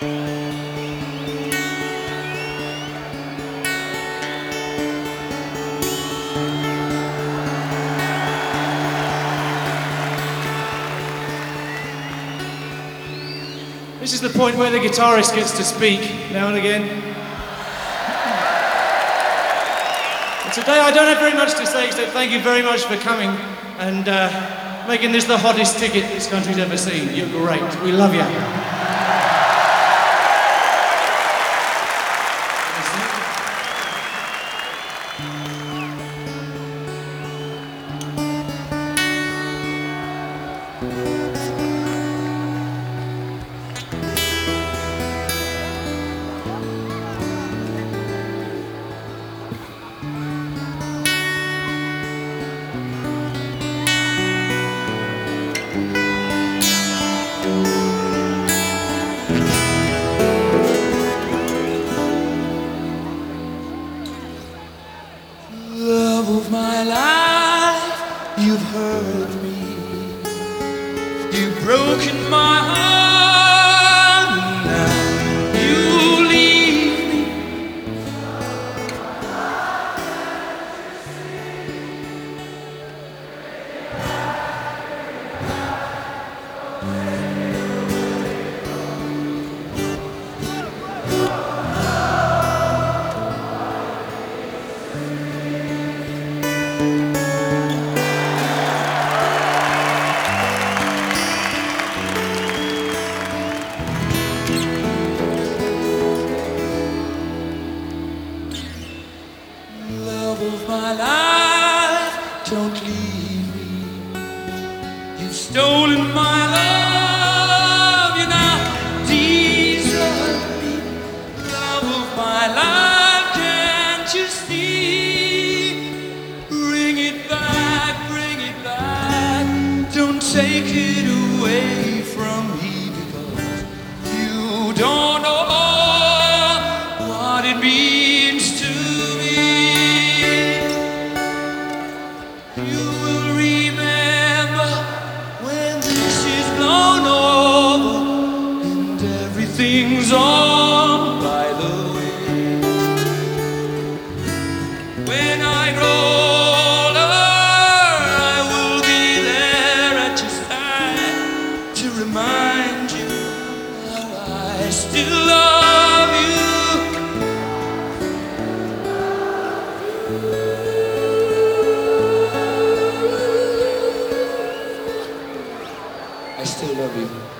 This is the point where the guitarist gets to speak now and again. And today I don't have very much to say except thank you very much for coming and uh, making this the hottest ticket this country's ever seen. You're great. We love you. Of my life, of my life, don't leave me. You've stolen my love, you now desert me. Love of my life, can't you see? Bring it back, bring it back. Don't take it away from me because you don't know what it means I still love you. I still love you.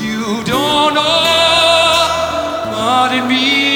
You don't know what it means.